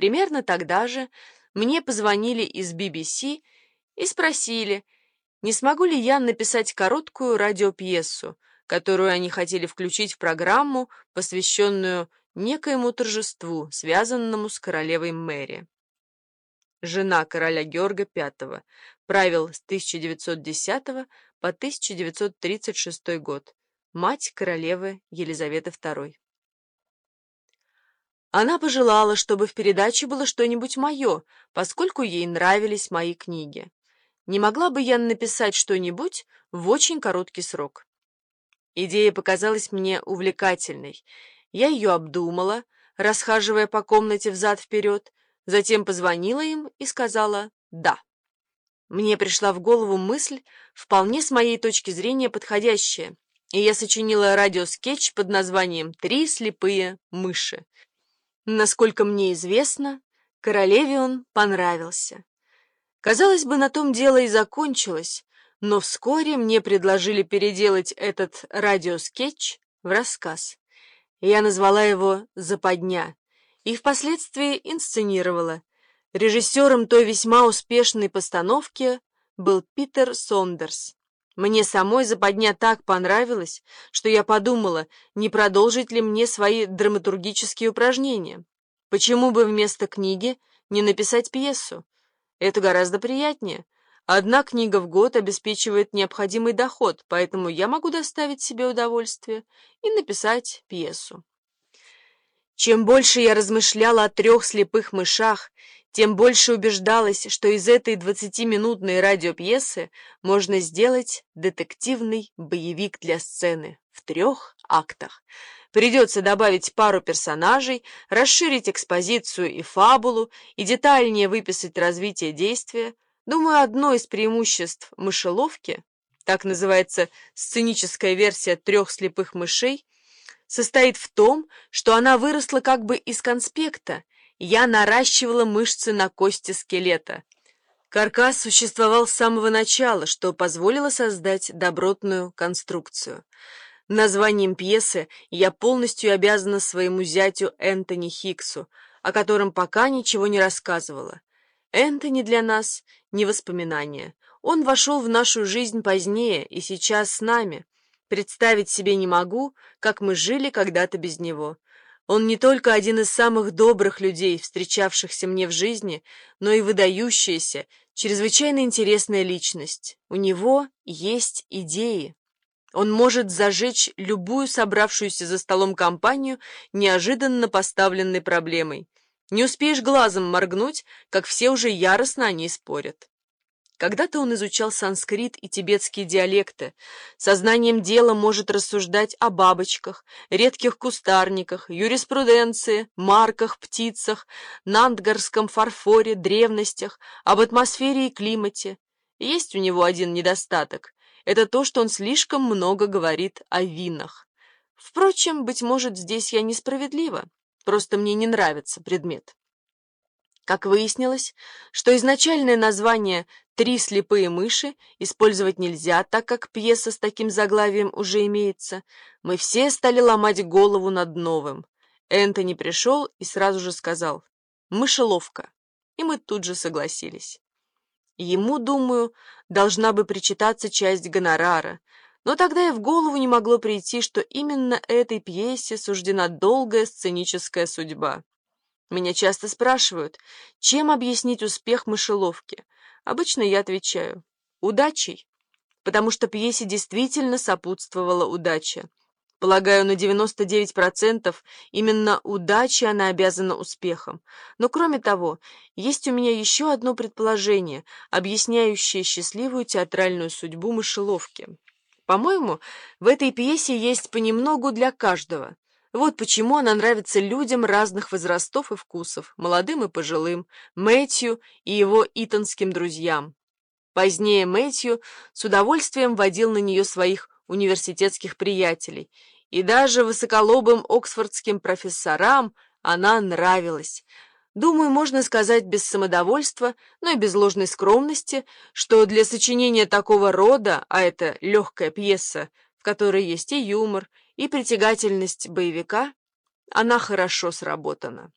Примерно тогда же мне позвонили из BBC и спросили, не смогу ли я написать короткую радиопьесу, которую они хотели включить в программу, посвященную некоему торжеству, связанному с королевой Мэри. Жена короля Георга V, правил с 1910 по 1936 год, мать королевы Елизаветы II. Она пожелала, чтобы в передаче было что-нибудь мое, поскольку ей нравились мои книги. Не могла бы я написать что-нибудь в очень короткий срок. Идея показалась мне увлекательной. Я ее обдумала, расхаживая по комнате взад-вперед, затем позвонила им и сказала «да». Мне пришла в голову мысль, вполне с моей точки зрения подходящая, и я сочинила радиоскетч под названием «Три слепые мыши». Насколько мне известно, королеве он понравился. Казалось бы, на том дело и закончилось, но вскоре мне предложили переделать этот радиоскетч в рассказ. Я назвала его «Западня» и впоследствии инсценировала. Режиссером той весьма успешной постановки был Питер Сондерс. Мне самой западня так понравилась, что я подумала, не продолжить ли мне свои драматургические упражнения. Почему бы вместо книги не написать пьесу? Это гораздо приятнее. Одна книга в год обеспечивает необходимый доход, поэтому я могу доставить себе удовольствие и написать пьесу. Чем больше я размышляла о трех слепых мышах, тем больше убеждалась, что из этой двадцатиминутной радиопьесы можно сделать детективный боевик для сцены в трех актах. Придется добавить пару персонажей, расширить экспозицию и фабулу и детальнее выписать развитие действия. Думаю, одно из преимуществ мышеловки, так называется сценическая версия трех слепых мышей, состоит в том, что она выросла как бы из конспекта, я наращивала мышцы на кости скелета. Каркас существовал с самого начала, что позволило создать добротную конструкцию. Названием пьесы я полностью обязана своему зятю Энтони Хиксу, о котором пока ничего не рассказывала. Энтони для нас не воспоминание. Он вошел в нашу жизнь позднее и сейчас с нами. Представить себе не могу, как мы жили когда-то без него. Он не только один из самых добрых людей, встречавшихся мне в жизни, но и выдающаяся, чрезвычайно интересная личность. У него есть идеи. Он может зажечь любую собравшуюся за столом компанию неожиданно поставленной проблемой. Не успеешь глазом моргнуть, как все уже яростно о ней спорят. Когда-то он изучал санскрит и тибетские диалекты. Сознанием дела может рассуждать о бабочках, редких кустарниках, юриспруденции, марках, птицах, нандгарском фарфоре, древностях, об атмосфере и климате. Есть у него один недостаток. Это то, что он слишком много говорит о винах. Впрочем, быть может, здесь я несправедлива. Просто мне не нравится предмет. Как выяснилось, что изначальное название «Три слепые мыши» использовать нельзя, так как пьеса с таким заглавием уже имеется, мы все стали ломать голову над новым. Энтони пришел и сразу же сказал «Мышеловка», и мы тут же согласились. Ему, думаю, должна бы причитаться часть гонорара, но тогда и в голову не могло прийти, что именно этой пьесе суждена долгая сценическая судьба. Меня часто спрашивают, чем объяснить успех мышеловки. Обычно я отвечаю – удачей, потому что пьесе действительно сопутствовала удача. Полагаю, на 99% именно удаче она обязана успехом. Но кроме того, есть у меня еще одно предположение, объясняющее счастливую театральную судьбу мышеловки. По-моему, в этой пьесе есть понемногу для каждого – вот почему она нравится людям разных возрастов и вкусов, молодым и пожилым, Мэтью и его итонским друзьям. Позднее Мэтью с удовольствием водил на нее своих университетских приятелей, и даже высоколобым оксфордским профессорам она нравилась. Думаю, можно сказать без самодовольства, но и без ложной скромности, что для сочинения такого рода, а это легкая пьеса, в которой есть и юмор, и притягательность боевика, она хорошо сработана.